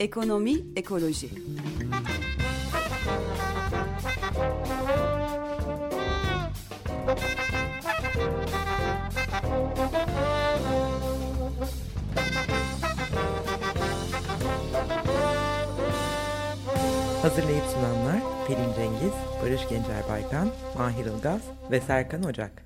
Ekonomi, ekoloji. Hazırlayıp sunanlar Pelin Cengiz, Barış Gencer Baykan, Mahir Ilgaz ve Serkan Ocak.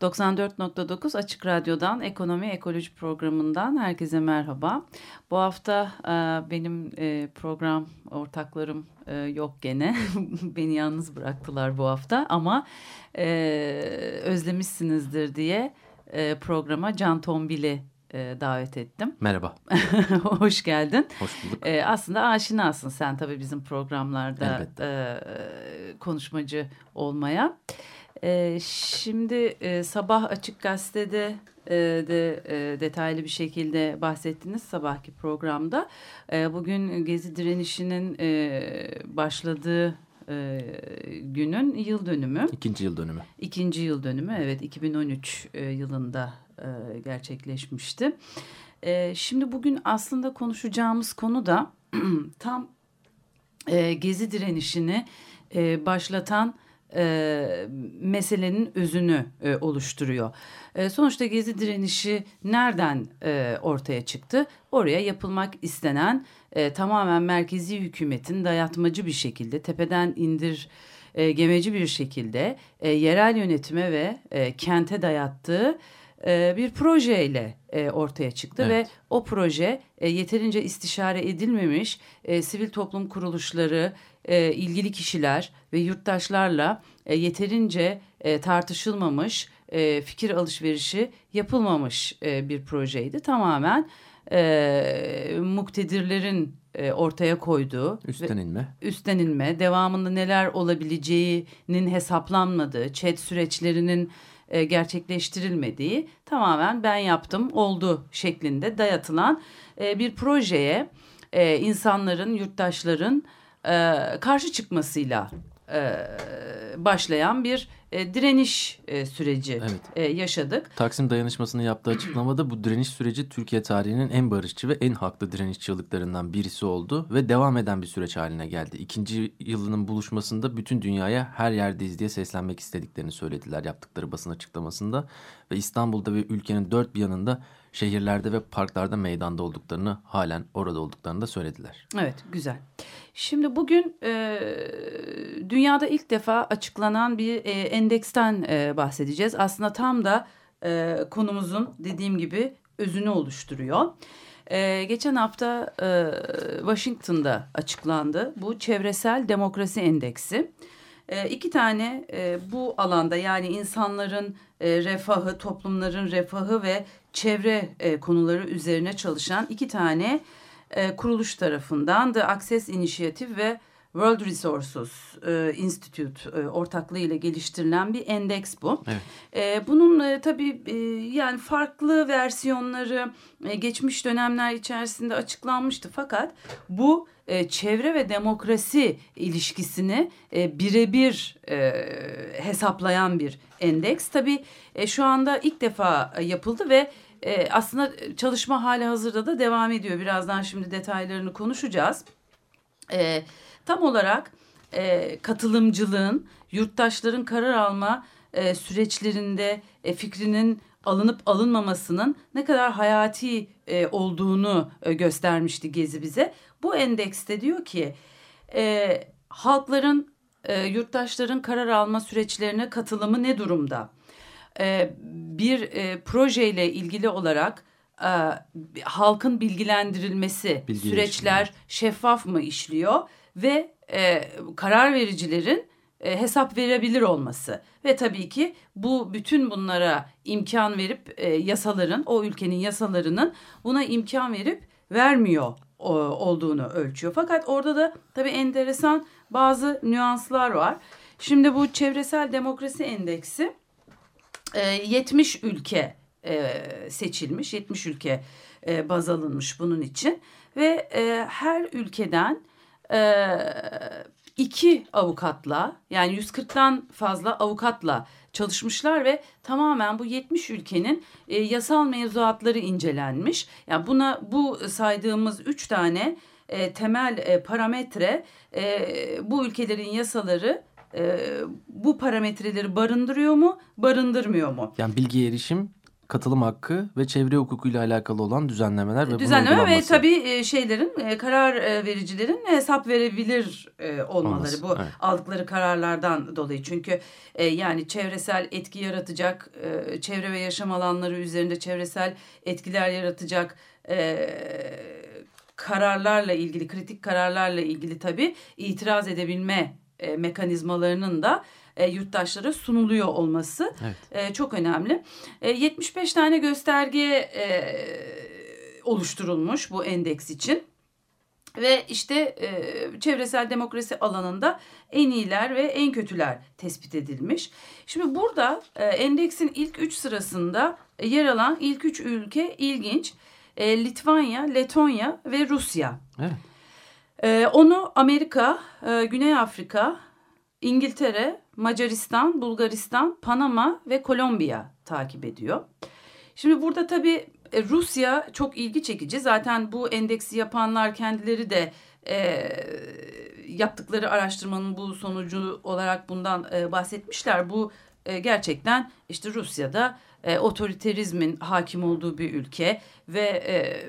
94.9 Açık Radyo'dan Ekonomi Ekoloji programından herkese merhaba. Bu hafta e, benim e, program ortaklarım e, yok gene. Beni yalnız bıraktılar bu hafta ama e, özlemişsinizdir diye e, programa Can Tombil'i e, davet ettim. Merhaba. Hoş geldin. Hoş bulduk. E, aslında aşinasın sen tabii bizim programlarda e, konuşmacı olmaya. E, şimdi e, sabah Açık Gazete'de e, de e, detaylı bir şekilde bahsettiniz sabahki programda. E, bugün Gezi direnişinin e, başladığı e, günün yıl dönümü. İkinci yıl dönümü. İkinci yıl dönümü evet 2013 e, yılında e, gerçekleşmişti. E, şimdi bugün aslında konuşacağımız konu da tam e, Gezi direnişini e, başlatan e, meselenin özünü e, oluşturuyor. E, sonuçta Gezi direnişi nereden e, ortaya çıktı? Oraya yapılmak istenen e, tamamen merkezi hükümetin dayatmacı bir şekilde tepeden indir e, gemeci bir şekilde e, yerel yönetime ve e, kente dayattığı e, bir projeyle e, ortaya çıktı evet. ve o proje e, yeterince istişare edilmemiş e, sivil toplum kuruluşları, e, ilgili kişiler ve yurttaşlarla e, yeterince e, tartışılmamış, e, fikir alışverişi yapılmamış e, bir projeydi. Tamamen e, muktedirlerin e, ortaya koyduğu üstlenilme. üstlenilme, devamında neler olabileceğinin hesaplanmadığı, chat süreçlerinin e, gerçekleştirilmediği tamamen ben yaptım oldu şeklinde dayatılan e, bir projeye e, insanların, yurttaşların karşı çıkmasıyla başlayan bir e, direniş e, süreci evet. e, yaşadık. Taksim Dayanışması'nın yaptığı açıklamada bu direniş süreci Türkiye tarihinin en barışçı ve en haklı direniş çığlıklarından birisi oldu ve devam eden bir süreç haline geldi. İkinci yılının buluşmasında bütün dünyaya her yerdeyiz diye seslenmek istediklerini söylediler yaptıkları basın açıklamasında ve İstanbul'da ve ülkenin dört bir yanında şehirlerde ve parklarda meydanda olduklarını halen orada olduklarını da söylediler. Evet güzel. Şimdi bugün e, dünyada ilk defa açıklanan bir e, endeksten e, bahsedeceğiz. Aslında tam da e, konumuzun dediğim gibi özünü oluşturuyor. Ee, geçen hafta e, Washington'da açıklandı bu çevresel demokrasi endeksi. E, iki tane e, bu alanda yani insanların e, refahı, toplumların refahı ve çevre e, konuları üzerine çalışan iki tane e, kuruluş tarafından The Access Initiative ve World Resources e, Institute e, ortaklığı ile geliştirilen bir endeks bu. Evet. E, bunun e, tabii e, yani farklı versiyonları e, geçmiş dönemler içerisinde açıklanmıştı. Fakat bu e, çevre ve demokrasi ilişkisini e, birebir e, hesaplayan bir endeks. Tabii e, şu anda ilk defa yapıldı ve e, aslında çalışma hali hazırda da devam ediyor. Birazdan şimdi detaylarını konuşacağız. Evet tam olarak e, katılımcılığın, yurttaşların karar alma e, süreçlerinde e, fikrinin alınıp alınmamasının ne kadar hayati e, olduğunu e, göstermişti Gezi bize. Bu endekste diyor ki e, halkların, e, yurttaşların karar alma süreçlerine katılımı ne durumda? E, bir e, projeyle ilgili olarak e, halkın bilgilendirilmesi, süreçler şeffaf mı işliyor? Ve e, karar vericilerin e, hesap verebilir olması ve tabii ki bu bütün bunlara imkan verip e, yasaların o ülkenin yasalarının buna imkan verip vermiyor o, olduğunu ölçüyor. Fakat orada da tabii enteresan bazı nüanslar var. Şimdi bu çevresel demokrasi endeksi e, 70 ülke e, seçilmiş, 70 ülke e, baz alınmış bunun için ve e, her ülkeden e, iki avukatla yani 140'tan fazla avukatla çalışmışlar ve tamamen bu 70 ülkenin e, yasal mevzuatları incelenmiş. Yani buna bu saydığımız üç tane e, temel e, parametre e, bu ülkelerin yasaları e, bu parametreleri barındırıyor mu, barındırmıyor mu? Yani bilgi erişim, katılım hakkı ve çevre hukukuyla alakalı olan düzenlemeler ve Düzenleme ve tabii e, şeylerin, e, karar e, vericilerin hesap verebilir olmaları Olması, bu evet. aldıkları kararlardan dolayı. Çünkü yani çevresel etki yaratacak, çevre ve yaşam alanları üzerinde çevresel etkiler yaratacak kararlarla ilgili, kritik kararlarla ilgili tabii itiraz edebilme mekanizmalarının da e, yurttaşlara sunuluyor olması evet. e, çok önemli. E, 75 tane gösterge e, oluşturulmuş bu endeks için. Ve işte e, çevresel demokrasi alanında en iyiler ve en kötüler tespit edilmiş. Şimdi burada e, endeksin ilk üç sırasında yer alan ilk üç ülke ilginç. E, Litvanya, Letonya ve Rusya. Evet. E, onu Amerika, e, Güney Afrika, İngiltere, Macaristan, Bulgaristan, Panama ve Kolombiya takip ediyor. Şimdi burada tabii e, Rusya çok ilgi çekici. Zaten bu endeksi yapanlar kendileri de e, yaptıkları araştırmanın bu sonucu olarak bundan e, bahsetmişler. Bu e, gerçekten işte Rusya'da e, otoriterizmin hakim olduğu bir ülke ve e,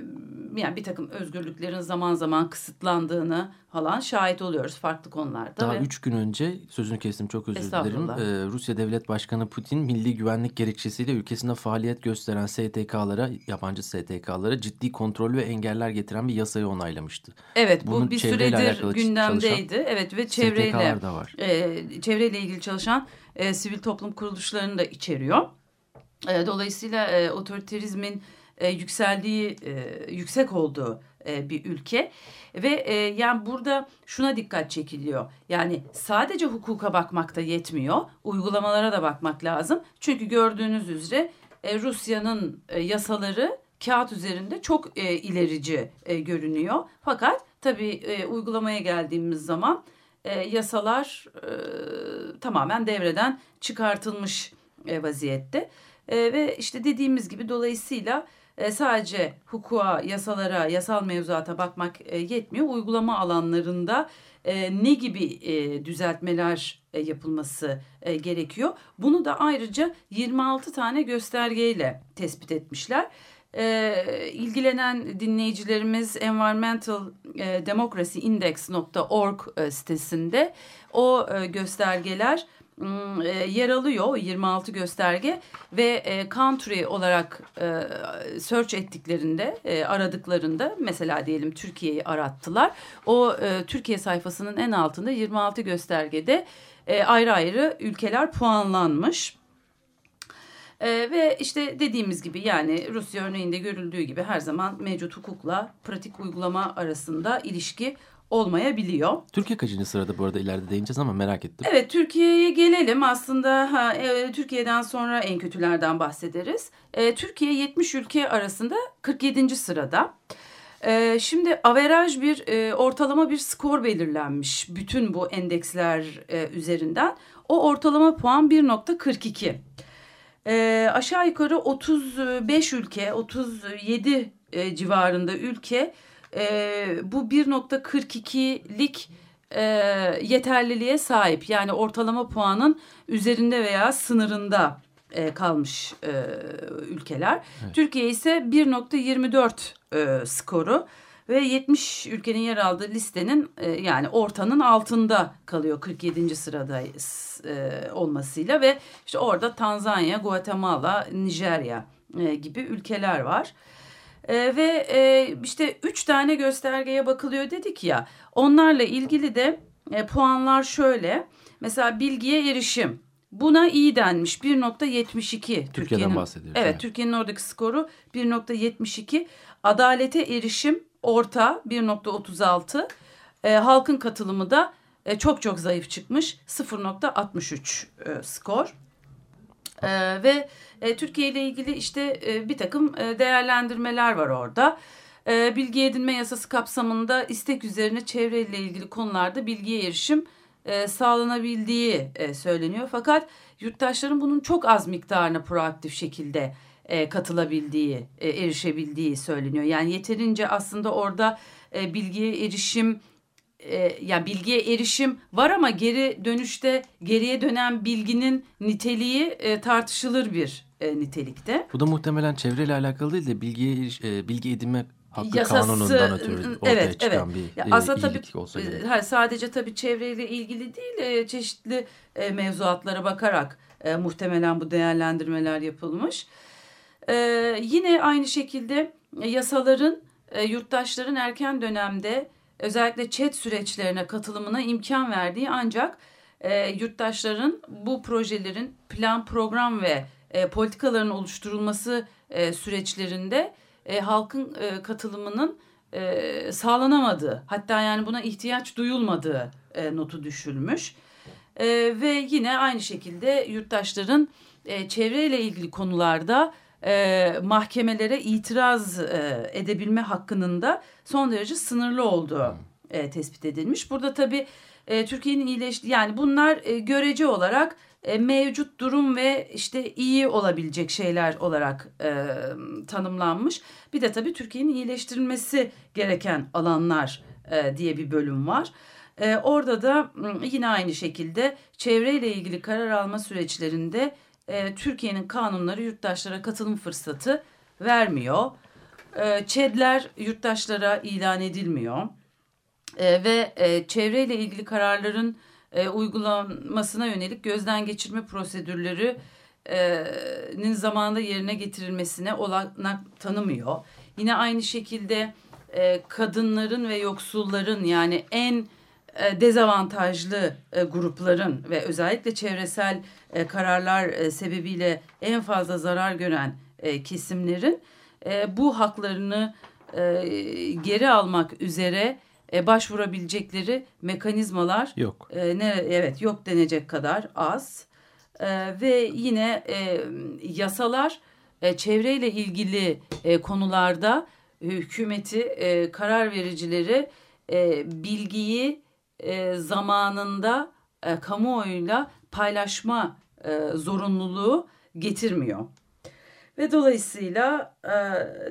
yani bir takım özgürlüklerin zaman zaman kısıtlandığını falan şahit oluyoruz farklı konularda. Daha ve... üç gün önce sözünü kestim çok özür dilerim. Ee, Rusya Devlet Başkanı Putin milli güvenlik gerekçesiyle ülkesinde faaliyet gösteren STK'lara, yabancı STK'lara ciddi kontrol ve engeller getiren bir yasayı onaylamıştı. Evet Bunun bu bir süredir gündemdeydi. Evet ve çevreyle. E, çevreyle ilgili çalışan e, sivil toplum kuruluşlarını da içeriyor. E, dolayısıyla e, otoriterizmin e, yükseldiği, e, yüksek olduğu e, bir ülke ve yani burada şuna dikkat çekiliyor. Yani sadece hukuka bakmak da yetmiyor, uygulamalara da bakmak lazım. Çünkü gördüğünüz üzere Rusya'nın yasaları kağıt üzerinde çok ilerici görünüyor. Fakat tabii e, uygulamaya geldiğimiz zaman yasalar tamamen devreden çıkartılmış vaziyette. Ve işte dediğimiz gibi dolayısıyla e, sadece hukuka, yasalara, yasal mevzuata bakmak e, yetmiyor. Uygulama alanlarında e, ne gibi düzeltmeler yapılması gerekiyor. Bunu da ayrıca 26 tane göstergeyle tespit etmişler. E, ilgilenen dinleyicilerimiz Environmental Democracy Index.org sitesinde o göstergeler yer alıyor 26 gösterge ve e, country olarak e, search ettiklerinde aradıklarında mesela diyelim Türkiye'yi arattılar. O Türkiye sayfasının en altında 26 göstergede ayrı ayrı ülkeler puanlanmış. Ee, ve işte dediğimiz gibi yani Rusya örneğinde görüldüğü gibi her zaman mevcut hukukla pratik uygulama arasında ilişki olmayabiliyor. Türkiye kaçıncı sırada bu arada ileride değineceğiz ama merak ettim. Evet Türkiye'ye gelelim aslında ha, e, Türkiye'den sonra en kötülerden bahsederiz. E, Türkiye 70 ülke arasında 47. sırada. E, şimdi averaj bir e, ortalama bir skor belirlenmiş bütün bu endeksler e, üzerinden. O ortalama puan 1.42. E, aşağı yukarı 35 ülke 37 e, civarında ülke e, bu 1.42'lik e, yeterliliğe sahip. Yani ortalama puanın üzerinde veya sınırında e, kalmış e, ülkeler. Evet. Türkiye ise 1.24 e, skoru ve 70 ülkenin yer aldığı listenin e, yani ortanın altında kalıyor 47. sırada e, olmasıyla ve işte orada Tanzanya, Guatemala, Nijerya e, gibi ülkeler var. E, ve e, işte üç tane göstergeye bakılıyor dedik ya. Onlarla ilgili de e, puanlar şöyle. Mesela bilgiye erişim. Buna iyi denmiş 1.72. Türkiye'den bahsediyoruz. Evet, evet. Türkiye'nin oradaki skoru 1.72. Adalete erişim orta 1.36. E, halkın katılımı da e, çok çok zayıf çıkmış 0.63 e, skor. E, ve e, Türkiye ile ilgili işte e, bir takım e, değerlendirmeler var orada. E, bilgi edinme yasası kapsamında istek üzerine çevreyle ilgili konularda bilgiye erişim e, sağlanabildiği e, söyleniyor. Fakat yurttaşların bunun çok az miktarına proaktif şekilde e, katılabildiği, e, erişebildiği söyleniyor. Yani yeterince aslında orada e, bilgiye erişim e, yani bilgiye erişim var ama geri dönüşte geriye dönen bilginin niteliği e, tartışılır bir e, nitelikte. Bu da muhtemelen çevreyle alakalı değil de bilgiye e, bilgi edinme hakkı Yasası, kanunundan ötürü ortaya evet, çıkan evet. bir Ya e, aslında iyilik tabii, olsa e, gerek. hayır, sadece tabii çevreyle ilgili değil e, çeşitli e, mevzuatlara bakarak e, muhtemelen bu değerlendirmeler yapılmış. E, yine aynı şekilde e, yasaların e, yurttaşların erken dönemde özellikle chat süreçlerine katılımına imkan verdiği ancak e, yurttaşların bu projelerin plan, program ve e, politikaların oluşturulması e, süreçlerinde e, halkın e, katılımının e, sağlanamadığı hatta yani buna ihtiyaç duyulmadığı e, notu düşülmüş. E, ve yine aynı şekilde yurttaşların e, çevreyle ilgili konularda e, mahkemelere itiraz e, edebilme hakkının da son derece sınırlı olduğu e, tespit edilmiş. Burada tabii e, Türkiye'nin iyileşti yani bunlar e, görece olarak e, mevcut durum ve işte iyi olabilecek şeyler olarak e, tanımlanmış. Bir de tabii Türkiye'nin iyileştirilmesi gereken alanlar e, diye bir bölüm var. E, orada da yine aynı şekilde çevreyle ilgili karar alma süreçlerinde e, Türkiye'nin kanunları yurttaşlara katılım fırsatı vermiyor. E, ÇED'ler yurttaşlara ilan edilmiyor. E, ve e, çevreyle ilgili kararların e, uygulanmasına yönelik gözden geçirme prosedürlerinin zamanında yerine getirilmesine olanak tanımıyor. Yine aynı şekilde e, kadınların ve yoksulların yani en e, dezavantajlı e, grupların ve özellikle çevresel e, kararlar e, sebebiyle en fazla zarar gören e, kesimlerin e, bu haklarını e, geri almak üzere e, başvurabilecekleri mekanizmalar Yok. e, ne evet yok denecek kadar az E, ve yine e, yasalar e, çevreyle ilgili e, konularda hükümeti e, karar vericileri e, bilgiyi e, zamanında e, kamuoyuyla paylaşma e, zorunluluğu getirmiyor. Ve dolayısıyla e,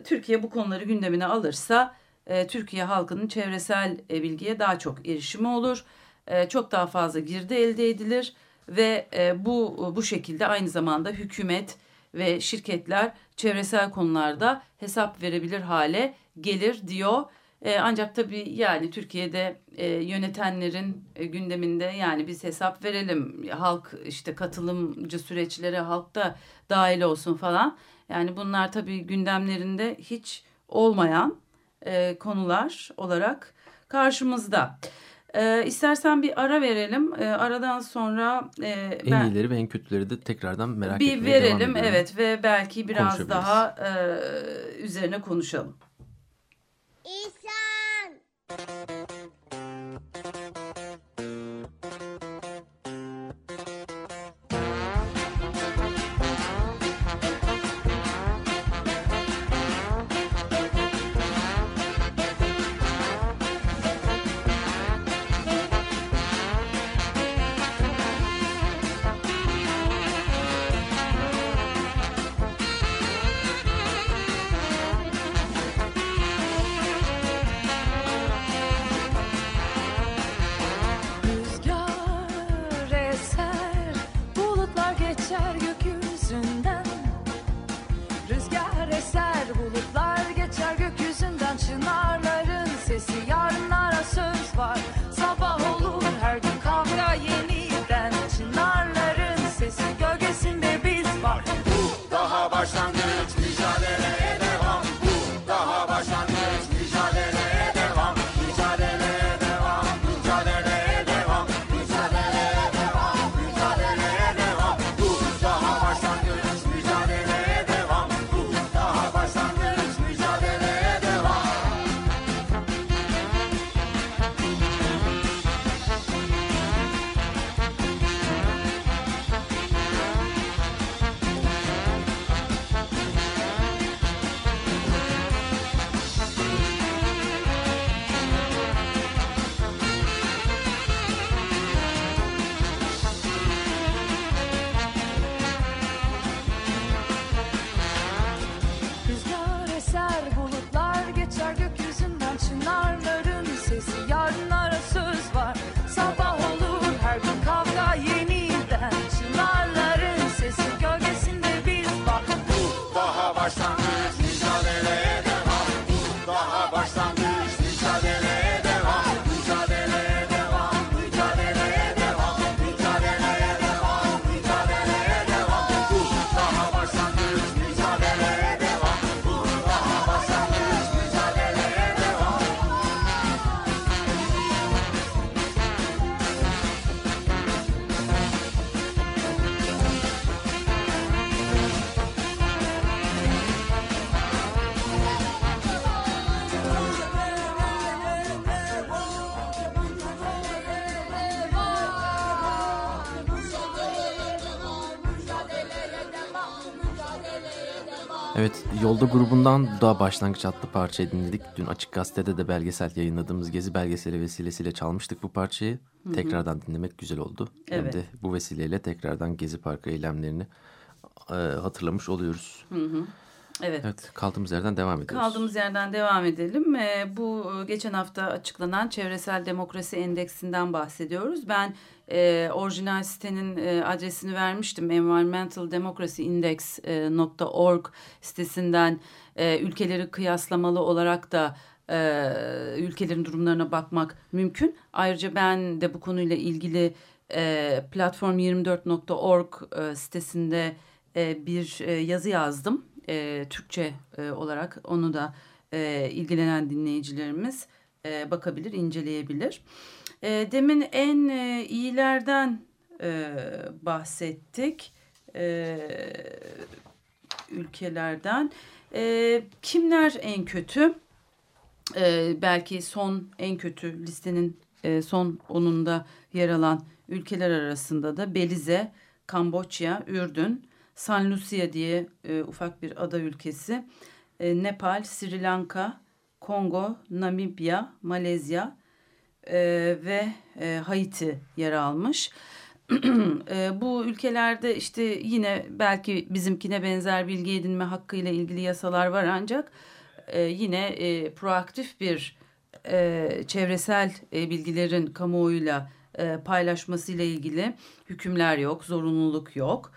Türkiye bu konuları gündemine alırsa e, Türkiye halkının çevresel e, bilgiye daha çok erişimi olur. E, çok daha fazla girdi elde edilir ve e, bu bu şekilde aynı zamanda hükümet ve şirketler çevresel konularda hesap verebilir hale gelir diyor. E, ancak tabii yani Türkiye'de e, yönetenlerin e, gündeminde yani biz hesap verelim halk işte katılımcı süreçlere halk da dahil olsun falan. Yani bunlar tabii gündemlerinde hiç olmayan e, konular olarak karşımızda. E, istersen bir ara verelim. E, aradan sonra e, En ben iyileri ve en kötüleri de tekrardan merak bir etmeye devam verelim ediyorum. evet ve belki biraz daha e, üzerine konuşalım. İhsan. Daha başlangıç Evet, Yolda grubundan da başlangıç adlı parçayı dinledik. Dün Açık Gazete'de de belgesel yayınladığımız Gezi belgeseli vesilesiyle çalmıştık bu parçayı. Tekrardan dinlemek güzel oldu. Evet. Hem de bu vesileyle tekrardan Gezi Parkı eylemlerini e, hatırlamış oluyoruz. Evet. Evet, kaldığımız yerden devam ediyoruz. Kaldığımız yerden devam edelim. Ee, bu e, geçen hafta açıklanan Çevresel Demokrasi Endeksinden bahsediyoruz. Ben e, orijinal sitenin e, adresini vermiştim. environmentaldemocracyindex.org sitesinden e, ülkeleri kıyaslamalı olarak da e, ülkelerin durumlarına bakmak mümkün. Ayrıca ben de bu konuyla ilgili e, platform24.org e, sitesinde e, bir e, yazı yazdım. E, Türkçe e, olarak onu da e, ilgilenen dinleyicilerimiz e, bakabilir, inceleyebilir. E, demin en e, iyilerden e, bahsettik. E, ülkelerden. E, kimler en kötü? E, belki son en kötü listenin e, son onunda yer alan ülkeler arasında da Belize, Kamboçya, Ürdün, San Lucia diye e, ufak bir ada ülkesi, e, Nepal, Sri Lanka, Kongo, Namibya, Malezya e, ve e, Haiti yer almış. e, bu ülkelerde işte yine belki bizimkine benzer bilgi edinme hakkıyla ilgili yasalar var ancak e, yine e, proaktif bir e, çevresel e, bilgilerin kamuoyuyla e, paylaşmasıyla ilgili hükümler yok, zorunluluk yok.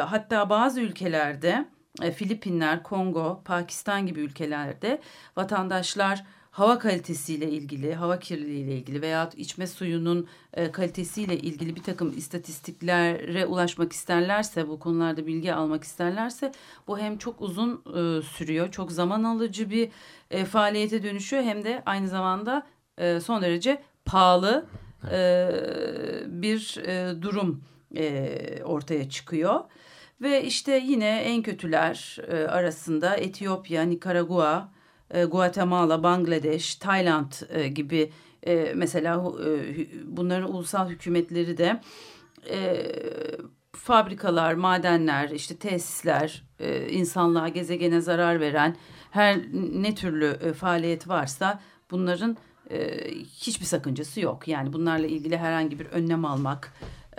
Hatta bazı ülkelerde e, Filipinler, Kongo, Pakistan gibi ülkelerde vatandaşlar hava kalitesiyle ilgili, hava kirliliğiyle ilgili veya içme suyunun e, kalitesiyle ilgili bir takım istatistiklere ulaşmak isterlerse, bu konularda bilgi almak isterlerse bu hem çok uzun e, sürüyor, çok zaman alıcı bir e, faaliyete dönüşüyor hem de aynı zamanda e, son derece pahalı e, bir e, durum e, ortaya çıkıyor. Ve işte yine en kötüler e, arasında Etiyopya, Nikaragua, e, Guatemala, Bangladeş, Tayland e, gibi e, mesela e, bunların ulusal hükümetleri de e, fabrikalar, madenler, işte tesisler, e, insanlığa, gezegene zarar veren her ne türlü e, faaliyet varsa bunların e, hiçbir sakıncası yok. Yani bunlarla ilgili herhangi bir önlem almak,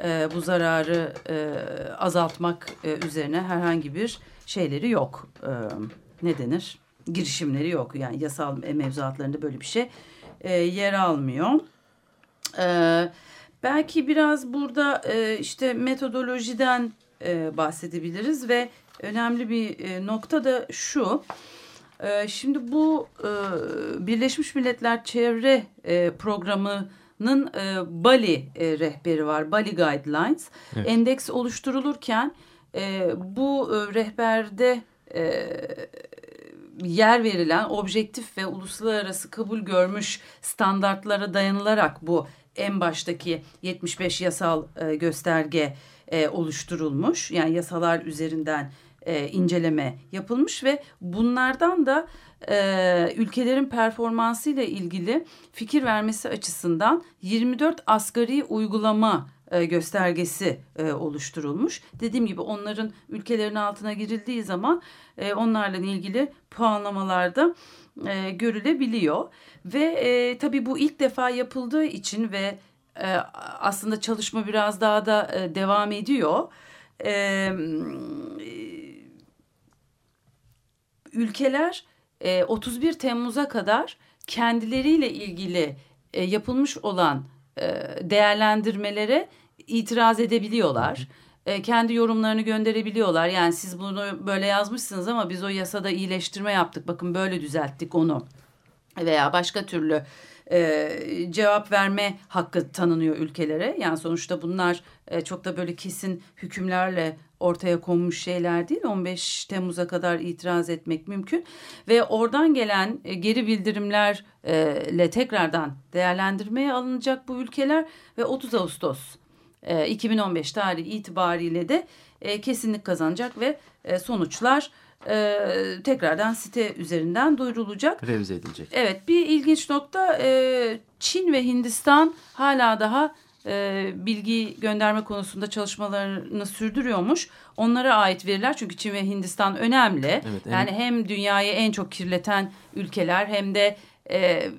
e, bu zararı e, azaltmak e, üzerine herhangi bir şeyleri yok. E, ne denir? Girişimleri yok. Yani yasal mevzuatlarında böyle bir şey e, yer almıyor. E, belki biraz burada e, işte metodolojiden e, bahsedebiliriz ve önemli bir e, nokta da şu. E, şimdi bu e, Birleşmiş Milletler Çevre e, Programı'nın e, Bali e, rehberi var. Bali Guidelines. Evet. Endeks oluşturulurken e, bu e, rehberde e, yer verilen objektif ve uluslararası kabul görmüş standartlara dayanılarak bu en baştaki 75 yasal e, gösterge e, oluşturulmuş. Yani yasalar üzerinden e, inceleme yapılmış ve bunlardan da e, ülkelerin performansıyla ilgili fikir vermesi açısından 24 asgari uygulama göstergesi oluşturulmuş. Dediğim gibi onların ülkelerin altına girildiği zaman onlarla ilgili puanlamalarda görülebiliyor. Ve tabii bu ilk defa yapıldığı için ve aslında çalışma biraz daha da devam ediyor. Ülkeler e, 31 Temmuz'a kadar kendileriyle ilgili e, yapılmış olan e, değerlendirmelere itiraz edebiliyorlar. E, kendi yorumlarını gönderebiliyorlar. Yani siz bunu böyle yazmışsınız ama biz o yasada iyileştirme yaptık. Bakın böyle düzelttik onu. Veya başka türlü e, cevap verme hakkı tanınıyor ülkelere. Yani sonuçta bunlar e, çok da böyle kesin hükümlerle ortaya konmuş şeyler değil. 15 Temmuz'a kadar itiraz etmek mümkün ve oradan gelen e, geri bildirimlerle tekrardan değerlendirmeye alınacak bu ülkeler ve 30 Ağustos e, 2015 tarihi itibariyle de e, kesinlik kazanacak ve e, sonuçlar e, tekrardan site üzerinden duyurulacak. Revize edilecek. Evet bir ilginç nokta e, Çin ve Hindistan hala daha e, bilgi gönderme konusunda çalışmalarını sürdürüyormuş. Onlara ait veriler çünkü Çin ve Hindistan önemli. Evet, yani hem dünyayı en çok kirleten ülkeler hem de e,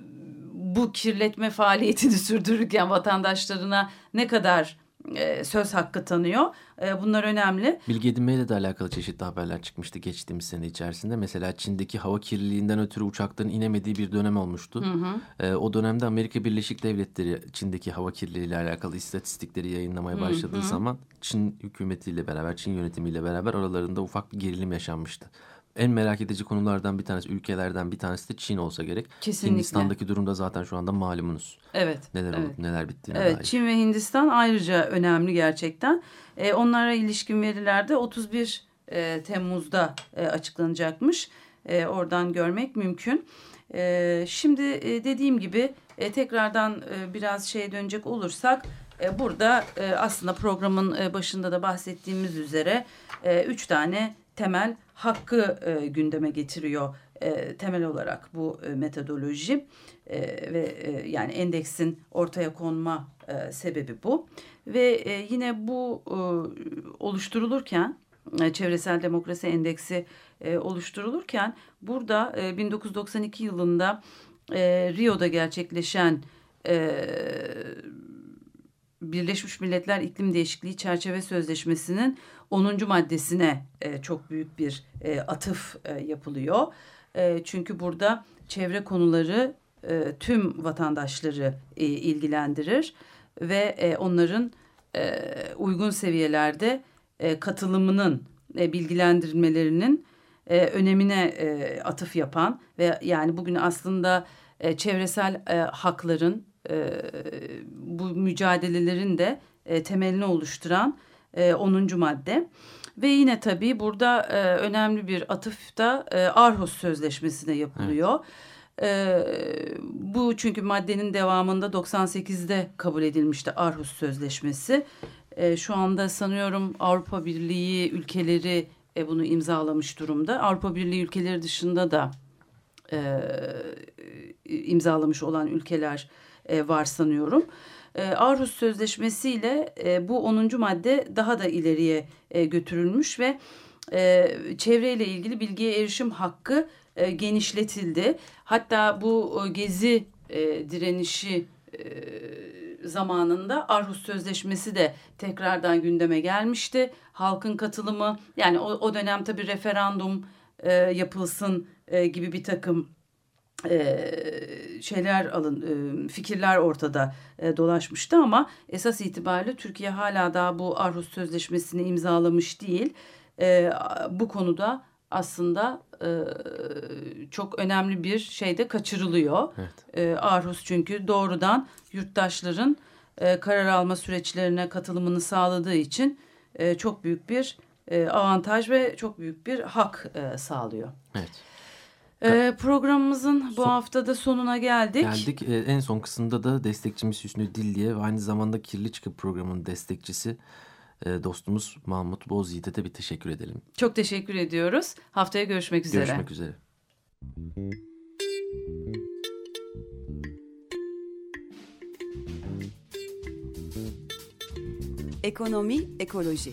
bu kirletme faaliyetini sürdürürken vatandaşlarına ne kadar e, söz hakkı tanıyor. E, bunlar önemli. Bilgi edinmeyle de alakalı çeşitli haberler çıkmıştı geçtiğimiz sene içerisinde. Mesela Çin'deki hava kirliliğinden ötürü uçakların inemediği bir dönem olmuştu. Ee, o dönemde Amerika Birleşik Devletleri Çin'deki hava kirliliği ile alakalı istatistikleri yayınlamaya başladığı zaman Çin hükümetiyle beraber, Çin yönetimiyle beraber aralarında ufak bir gerilim yaşanmıştı. En merak edici konulardan bir tanesi, ülkelerden bir tanesi de Çin olsa gerek. Kesinlikle. Hindistan'daki durumda zaten şu anda malumunuz. Evet. Neler evet. olup neler bittiğine Evet, dair. Çin ve Hindistan ayrıca önemli gerçekten. E, onlara ilişkin veriler de 31 e, Temmuz'da e, açıklanacakmış. E, oradan görmek mümkün. E, şimdi e, dediğim gibi e, tekrardan e, biraz şeye dönecek olursak e, burada e, aslında programın e, başında da bahsettiğimiz üzere e, üç tane temel hakkı e, gündeme getiriyor e, temel olarak bu e, metodoloji. E, ve e, yani endeksin ortaya konma e, sebebi bu. Ve e, yine bu e, oluşturulurken e, çevresel demokrasi endeksi e, oluşturulurken burada e, 1992 yılında e, Rio'da gerçekleşen e, Birleşmiş Milletler İklim Değişikliği Çerçeve Sözleşmesi'nin 10. maddesine e, çok büyük bir e, atıf e, yapılıyor. E, çünkü burada çevre konuları tüm vatandaşları ilgilendirir ve onların uygun seviyelerde katılımının, bilgilendirmelerinin önemine e, atıf yapan ve yani bugün aslında çevresel hakların e, bu mücadelelerin de e, temelini oluşturan e, 10. madde. Ve yine tabii burada e, önemli bir atıf da e, Arhus Sözleşmesi'ne yapılıyor. E, bu çünkü maddenin devamında 98'de kabul edilmişti Arhus Sözleşmesi. E, şu anda sanıyorum Avrupa Birliği ülkeleri e, bunu imzalamış durumda. Avrupa Birliği ülkeleri dışında da e, imzalamış olan ülkeler e, var sanıyorum. E, Aarhus Sözleşmesi ile e, bu 10. madde daha da ileriye e, götürülmüş ve e, çevreyle ilgili bilgiye erişim hakkı genişletildi. Hatta bu gezi direnişi zamanında Arhus Sözleşmesi de tekrardan gündeme gelmişti. Halkın katılımı yani o, o dönem tabii referandum e, yapılsın gibi bir takım e, şeyler alın e, fikirler ortada e, dolaşmıştı ama esas itibariyle Türkiye hala daha bu Arhus Sözleşmesi'ni imzalamış değil. E, bu konuda aslında e, çok önemli bir şey de kaçırılıyor. Evet. E, Arhus çünkü doğrudan yurttaşların e, karar alma süreçlerine katılımını sağladığı için e, çok büyük bir e, avantaj ve çok büyük bir hak e, sağlıyor. Evet. Ee, programımızın bu Son- haftada sonuna geldik. Geldik. Ee, en son kısımda da destekçimiz Hüsnü Dilli'ye ve aynı zamanda Kirli Çıkıp programının destekçisi e, dostumuz Mahmut Bozyiğit'e de bir teşekkür edelim. Çok teşekkür ediyoruz. Haftaya görüşmek üzere. Görüşmek üzere. Ekonomi, ekoloji.